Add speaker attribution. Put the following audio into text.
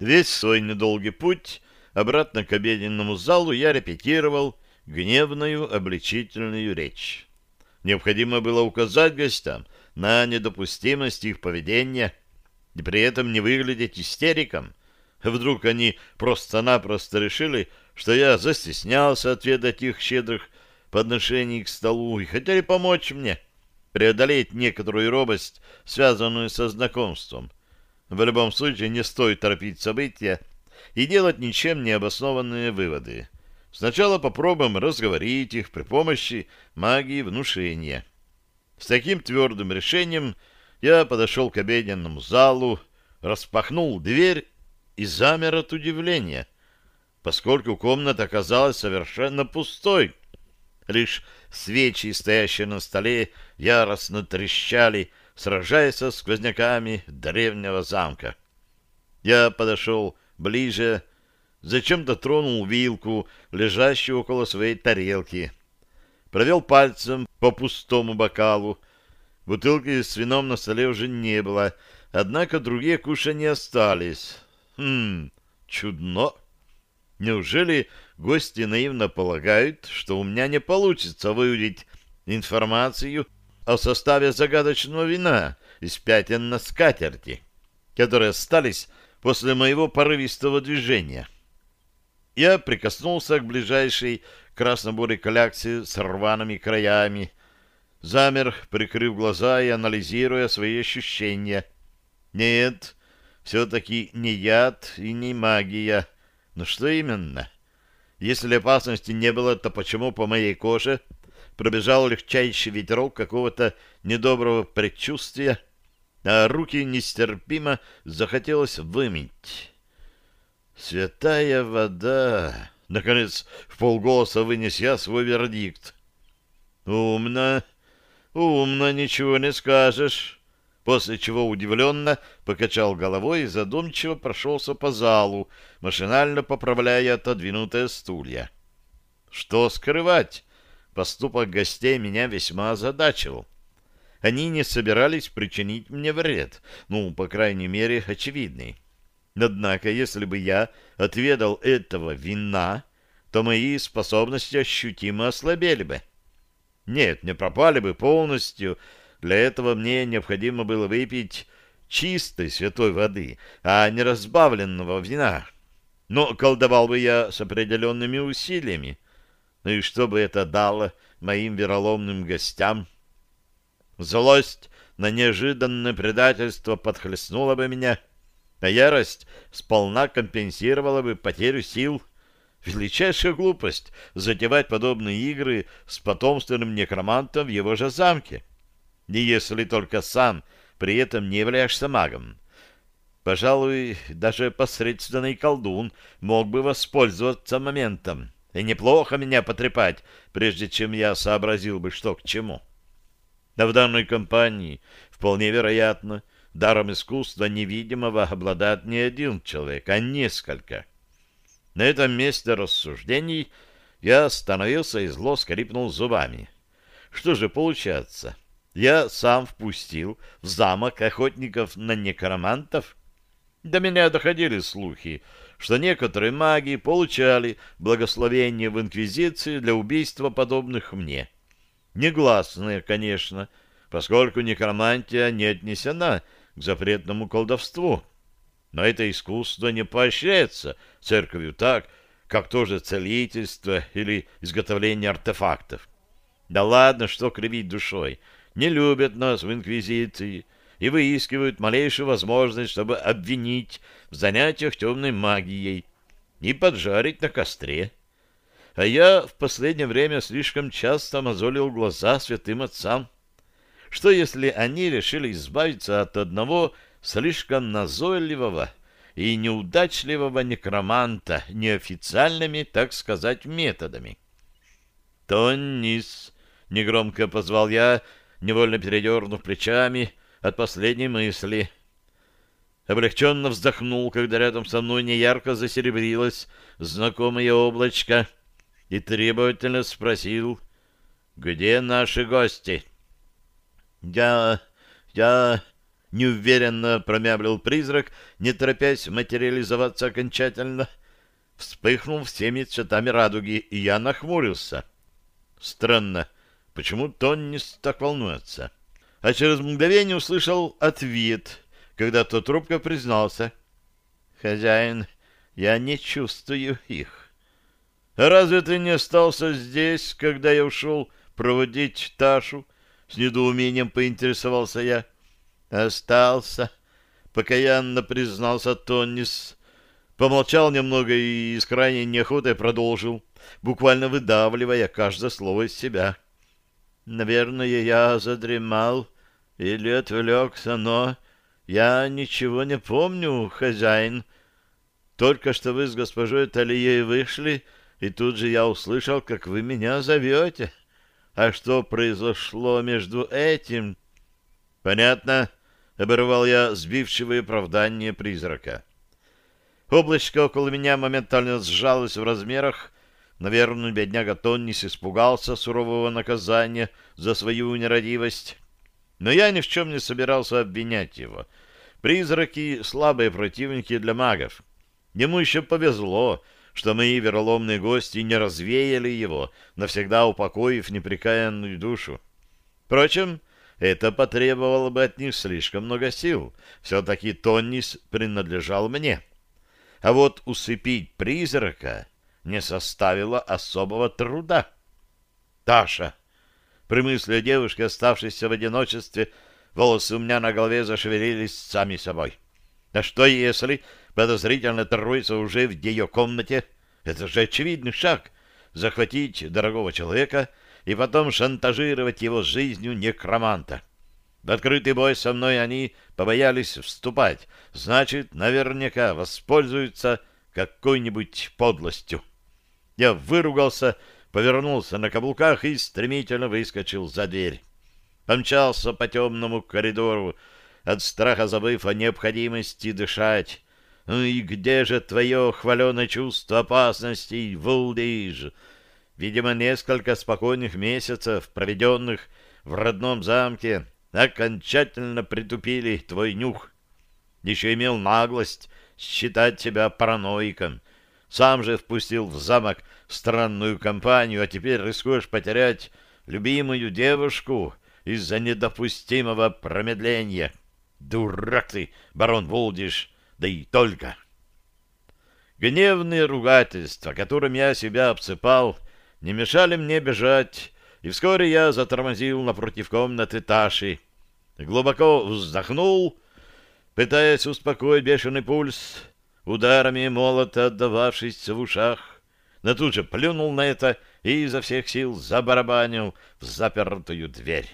Speaker 1: Весь свой недолгий путь обратно к обеденному залу я репетировал гневную обличительную речь. Необходимо было указать гостям на недопустимость их поведения и при этом не выглядеть истериком. Вдруг они просто-напросто решили, что я застеснялся отведать их щедрых подношений к столу и хотели помочь мне преодолеть некоторую робость, связанную со знакомством. В любом случае не стоит торопить события и делать ничем не обоснованные выводы. Сначала попробуем разговорить их при помощи магии внушения. С таким твердым решением я подошел к обеденному залу, распахнул дверь и замер от удивления, поскольку комната оказалась совершенно пустой. Лишь свечи, стоящие на столе, яростно трещали, сражаясь со сквозняками древнего замка. Я подошел ближе, зачем-то тронул вилку, лежащую около своей тарелки. Провел пальцем по пустому бокалу. Бутылки с вином на столе уже не было, однако другие кушания остались. Хм, чудно. Неужели гости наивно полагают, что у меня не получится выудить информацию о составе загадочного вина из пятен на скатерти, которые остались после моего порывистого движения? Я прикоснулся к ближайшей красно-бурой кляксе с рваными краями, замер, прикрыв глаза и анализируя свои ощущения. Нет, все-таки не яд и не магия. Но что именно? Если опасности не было, то почему по моей коже пробежал легчайший ветерок какого-то недоброго предчувствия, а руки нестерпимо захотелось вымыть? «Святая вода!» — наконец в полголоса вынес я свой вердикт. «Умно, умно, ничего не скажешь». После чего удивленно покачал головой и задумчиво прошелся по залу, машинально поправляя отодвинутые стулья. Что скрывать? Поступок гостей меня весьма озадачил. Они не собирались причинить мне вред, ну, по крайней мере, очевидный. Однако, если бы я отведал этого вина, то мои способности ощутимо ослабели бы. Нет, не пропали бы полностью. Для этого мне необходимо было выпить чистой святой воды, а не разбавленного вина. Но колдовал бы я с определенными усилиями. Ну и что бы это дало моим вероломным гостям? Злость на неожиданное предательство подхлестнула бы меня — а ярость сполна компенсировала бы потерю сил. Величайшая глупость — затевать подобные игры с потомственным некромантом в его же замке. Не если только сам при этом не являешься магом. Пожалуй, даже посредственный колдун мог бы воспользоваться моментом и неплохо меня потрепать, прежде чем я сообразил бы, что к чему. Да в данной компании вполне вероятно, даром искусства невидимого обладает не один человек, а несколько. На этом месте рассуждений я остановился и зло скрипнул зубами. Что же получается? Я сам впустил в замок охотников на некромантов? До меня доходили слухи, что некоторые маги получали благословение в Инквизиции для убийства подобных мне. Негласные, конечно, поскольку некромантия не отнесена к запретному колдовству. Но это искусство не поощряется церковью так, как тоже целительство или изготовление артефактов. Да ладно, что кривить душой. Не любят нас в инквизиции и выискивают малейшую возможность, чтобы обвинить в занятиях темной магией и поджарить на костре. А я в последнее время слишком часто мозолил глаза святым отцам. Что если они решили избавиться от одного слишком назойливого и неудачливого некроманта неофициальными, так сказать, методами? «Тоннис!» — негромко позвал я, невольно передернув плечами от последней мысли. Облегченно вздохнул, когда рядом со мной неярко засеребрилось знакомое облачко и требовательно спросил, «Где наши гости?» «Я... я...» — неуверенно промямлил призрак, не торопясь материализоваться окончательно. Вспыхнул всеми цветами радуги, и я нахмурился. Странно, почему Тоннис так волнуется? А через мгновение услышал ответ, когда тот трубка признался. «Хозяин, я не чувствую их». «Разве ты не остался здесь, когда я ушел проводить Ташу?» С недоумением поинтересовался я. «Остался», — покаянно признался Тоннис. Помолчал немного и с крайней неохотой продолжил, буквально выдавливая каждое слово из себя. «Наверное, я задремал или отвлекся, но я ничего не помню, хозяин. Только что вы с госпожой Талией вышли, и тут же я услышал, как вы меня зовете. А что произошло между этим?» «Понятно», — оборвал я сбивчивое оправдание призрака. Облачко около меня моментально сжалось в размерах. Наверное, бедняга Тоннис испугался сурового наказания за свою нерадивость. Но я ни в чем не собирался обвинять его. Призраки — слабые противники для магов. Ему еще повезло, что мои вероломные гости не развеяли его, навсегда упокоив непрекаянную душу. Впрочем, это потребовало бы от них слишком много сил. Все-таки Тоннис принадлежал мне. — а вот усыпить призрака не составило особого труда. Таша. При мысли о девушке, оставшейся в одиночестве, волосы у меня на голове зашевелились сами собой. А что если подозрительно троица уже в ее комнате? Это же очевидный шаг — захватить дорогого человека и потом шантажировать его жизнью некроманта. В открытый бой со мной они побоялись вступать, значит, наверняка воспользуются какой-нибудь подлостью. Я выругался, повернулся на каблуках и стремительно выскочил за дверь. Помчался по темному коридору, от страха забыв о необходимости дышать. Ну и где же твое хваленое чувство опасности, Вулдиж? Видимо, несколько спокойных месяцев, проведенных в родном замке, окончательно притупили твой нюх. Еще имел наглость считать себя параноиком. Сам же впустил в замок странную компанию, а теперь рискуешь потерять любимую девушку из-за недопустимого промедления. Дурак ты, барон Волдиш, да и только. Гневные ругательства, которыми я себя обсыпал, не мешали мне бежать, и вскоре я затормозил напротив комнаты Таши. Глубоко вздохнул, пытаясь успокоить бешеный пульс, ударами молота отдававшись в ушах, но тут же плюнул на это и изо всех сил забарабанил в запертую дверь.